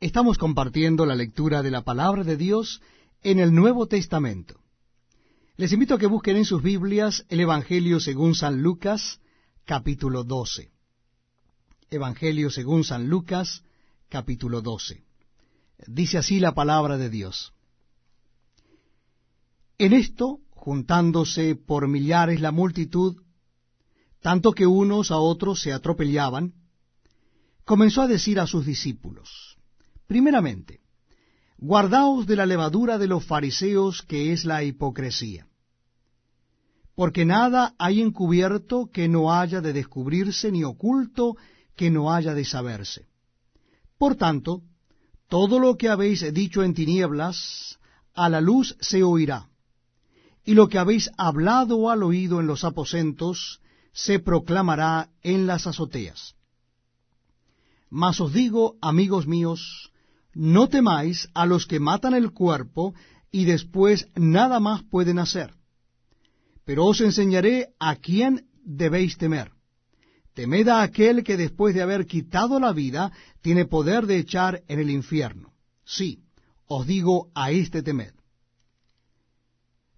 Estamos compartiendo la lectura de la palabra de Dios en el Nuevo Testamento. Les invito a que busquen en sus Biblias el Evangelio según San Lucas, capítulo 12. Evangelio según San Lucas, capítulo 12. Dice así la palabra de Dios. En esto, juntándose por millares la multitud, tanto que unos a otros se atropellaban, comenzó a decir a sus discípulos, primeramente, guardaos de la levadura de los fariseos que es la hipocresía, porque nada hay encubierto que no haya de descubrirse, ni oculto que no haya de saberse. Por tanto, todo lo que habéis dicho en tinieblas, a la luz se oirá, y lo que habéis hablado al oído en los aposentos, se proclamará en las azoteas. Mas os digo, amigos míos, no temáis a los que matan el cuerpo y después nada más pueden hacer. Pero os enseñaré a quién debéis temer. Temed a aquel que después de haber quitado la vida tiene poder de echar en el infierno. Sí, os digo a este temed.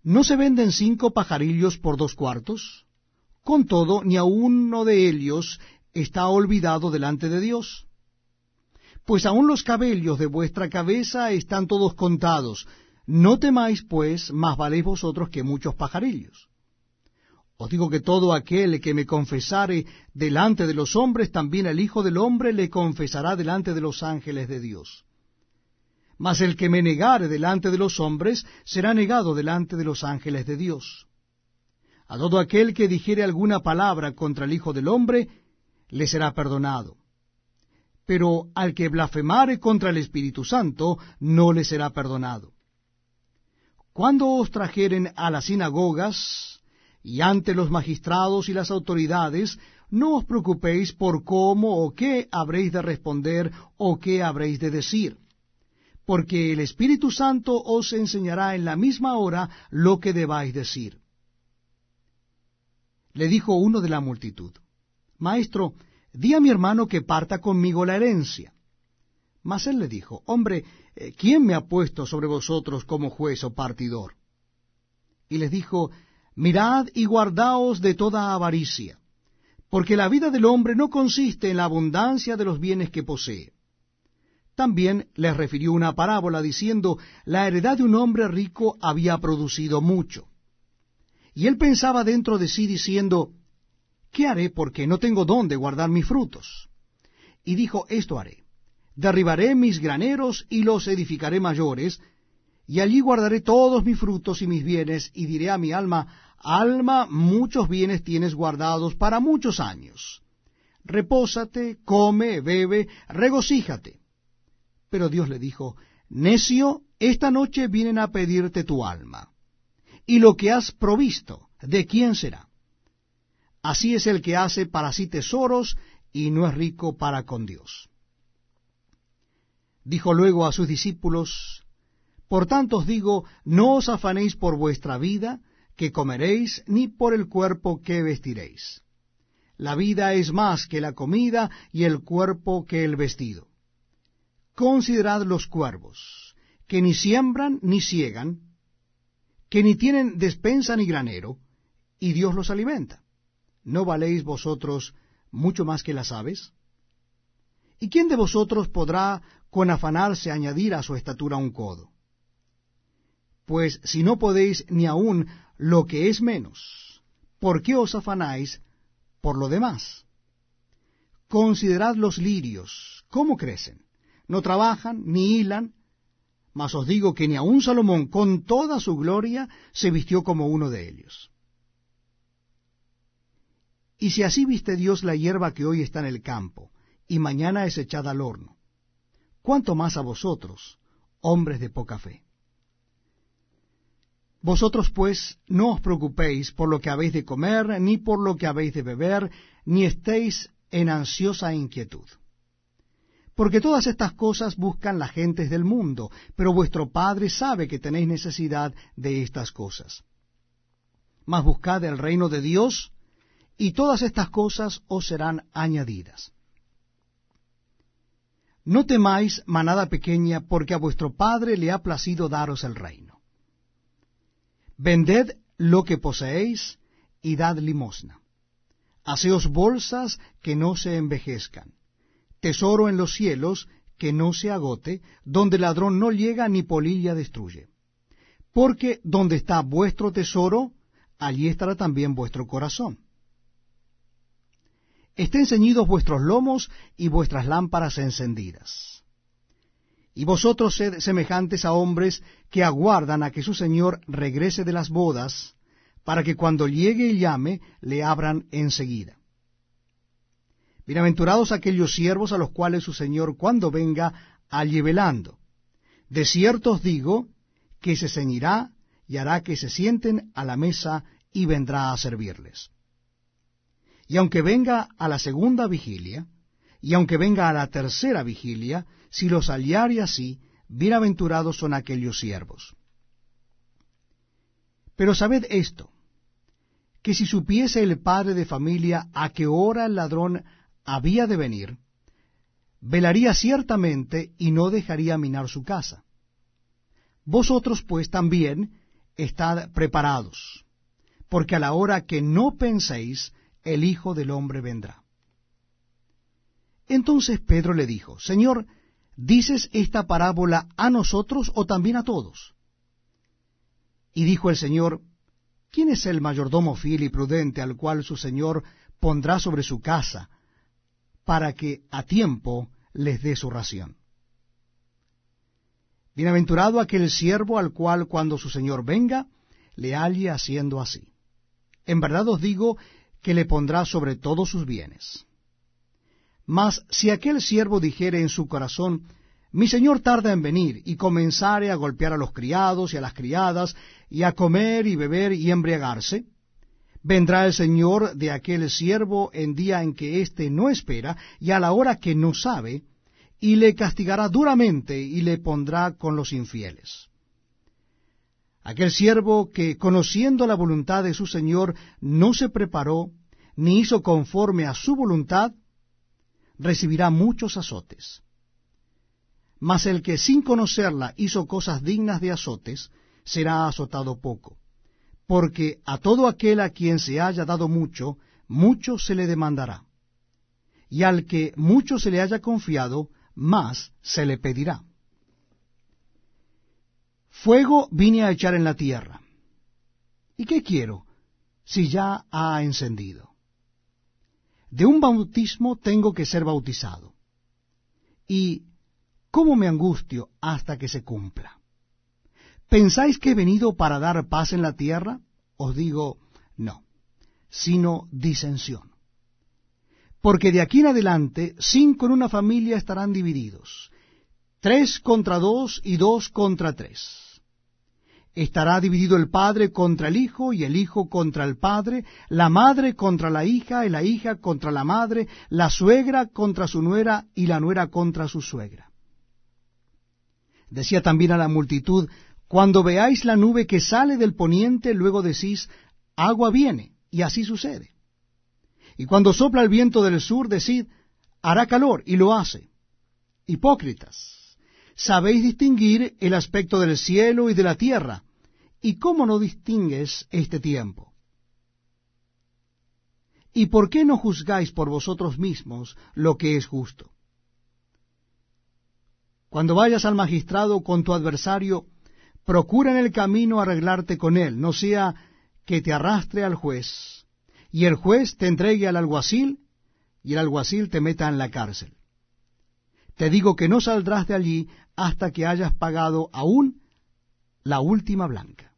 ¿No se venden cinco pajarillos por dos cuartos? Con todo, ni a uno de ellos está olvidado delante de Dios. Pues aun los cabellos de vuestra cabeza están todos contados. No temáis, pues, más valéis vosotros que muchos pajarillos. Os digo que todo aquel que me confesare delante de los hombres, también el Hijo del Hombre le confesará delante de los ángeles de Dios. Mas el que me negare delante de los hombres, será negado delante de los ángeles de Dios. A todo aquel que dijere alguna palabra contra el Hijo del Hombre, le será perdonado. Pero al que blasfemare contra el Espíritu Santo, no le será perdonado. Cuando os trajeren a las sinagogas y ante los magistrados y las autoridades, no os preocupéis por cómo o qué habréis de responder o qué habréis de decir, porque el Espíritu Santo os enseñará en la misma hora lo que debáis decir le dijo uno de la multitud, Maestro, di a mi hermano que parta conmigo la herencia. Mas él le dijo, Hombre, eh, ¿quién me ha puesto sobre vosotros como juez o partidor? Y les dijo, Mirad y guardaos de toda avaricia, porque la vida del hombre no consiste en la abundancia de los bienes que posee. También les refirió una parábola diciendo, La heredad de un hombre rico había producido mucho. Y él pensaba dentro de sí diciendo, ¿qué haré porque no tengo dónde guardar mis frutos? Y dijo, esto haré, derribaré mis graneros y los edificaré mayores, y allí guardaré todos mis frutos y mis bienes, y diré a mi alma, alma, muchos bienes tienes guardados para muchos años. Repósate, come, bebe, regocíjate. Pero Dios le dijo, necio, esta noche vienen a pedirte tu alma y lo que has provisto, ¿de quién será? Así es el que hace para sí tesoros y no es rico para con Dios. Dijo luego a sus discípulos, Por tanto os digo, no os afanéis por vuestra vida, que comeréis, ni por el cuerpo que vestiréis. La vida es más que la comida y el cuerpo que el vestido. Considerad los cuervos, que ni siembran ni ciegan, que ni tienen despensa ni granero, y Dios los alimenta. ¿No valéis vosotros mucho más que las aves? ¿Y quién de vosotros podrá con afanarse añadir a su estatura un codo? Pues si no podéis ni aun lo que es menos, ¿por qué os afanáis por lo demás? Considerad los lirios, cómo crecen, no trabajan ni hilan, mas os digo que ni aun Salomón con toda su gloria se vistió como uno de ellos. Y si así viste Dios la hierba que hoy está en el campo, y mañana es echada al horno, ¿cuánto más a vosotros, hombres de poca fe? Vosotros pues no os preocupéis por lo que habéis de comer, ni por lo que habéis de beber, ni estéis en ansiosa inquietud porque todas estas cosas buscan las gentes del mundo, pero vuestro Padre sabe que tenéis necesidad de estas cosas. Mas buscad el reino de Dios, y todas estas cosas os serán añadidas. no temáis manada pequeña, porque a vuestro Padre le ha placido daros el reino. Vended lo que poseéis y dad limosna. Haceos bolsas que no se envejezcan, tesoro en los cielos que no se agote, donde ladrón no llega ni polilla destruye. Porque donde está vuestro tesoro, allí estará también vuestro corazón. Estén ceñidos vuestros lomos y vuestras lámparas encendidas. Y vosotros sed semejantes a hombres que aguardan a que su Señor regrese de las bodas, para que cuando llegue y llame, le abran enseguida. Bienaventurados aquellos siervos a los cuales su Señor cuando venga halle velando. De cierto os digo que se ceñirá y hará que se sienten a la mesa y vendrá a servirles. Y aunque venga a la segunda vigilia, y aunque venga a la tercera vigilia, si los hallare así, bienaventurados son aquellos siervos. Pero sabed esto, que si supiese el padre de familia a qué hora el ladrón había de venir, velaría ciertamente y no dejaría minar su casa. Vosotros pues también estad preparados, porque a la hora que no penséis, el Hijo del Hombre vendrá. Entonces Pedro le dijo, Señor, ¿dices esta parábola a nosotros o también a todos? Y dijo el Señor, ¿quién es el mayordomo fiel y prudente al cual su Señor pondrá sobre su casa para que a tiempo les dé su ración? Bienaventurado aquel siervo al cual cuando su Señor venga, le halle haciendo así. En verdad os digo que le pondrá sobre todos sus bienes. Mas si aquel siervo dijere en su corazón, mi señor tarda en venir, y comenzare a golpear a los criados y a las criadas, y a comer y beber y embriagarse, vendrá el señor de aquel siervo en día en que éste no espera, y a la hora que no sabe, y le castigará duramente, y le pondrá con los infieles. Aquel siervo que, conociendo la voluntad de su Señor, no se preparó, ni hizo conforme a su voluntad, recibirá muchos azotes. Mas el que sin conocerla hizo cosas dignas de azotes, será azotado poco. Porque a todo aquel a quien se haya dado mucho, mucho se le demandará. Y al que mucho se le haya confiado, más se le pedirá. Fuego vine a echar en la tierra. ¿Y qué quiero si ya ha encendido? De un bautismo tengo que ser bautizado. ¿Y cómo me angustio hasta que se cumpla? ¿Pensáis que he venido para dar paz en la tierra? Os digo, no, sino disensión. Porque de aquí en adelante cinco en una familia estarán divididos, tres contra dos y dos contra tres estará dividido el padre contra el hijo y el hijo contra el padre, la madre contra la hija y la hija contra la madre, la suegra contra su nuera y la nuera contra su suegra. Decía también a la multitud, cuando veáis la nube que sale del poniente, luego decís, agua viene, y así sucede. Y cuando sopla el viento del sur, decid, hará calor, y lo hace. Hipócritas sabéis distinguir el aspecto del cielo y de la tierra, ¿y cómo no distingues este tiempo? ¿Y por qué no juzgáis por vosotros mismos lo que es justo? Cuando vayas al magistrado con tu adversario, procura en el camino arreglarte con él, no sea que te arrastre al juez, y el juez te entregue al alguacil, y el alguacil te meta en la cárcel. Te digo que no saldrás de allí hasta que hayas pagado aún la última blanca.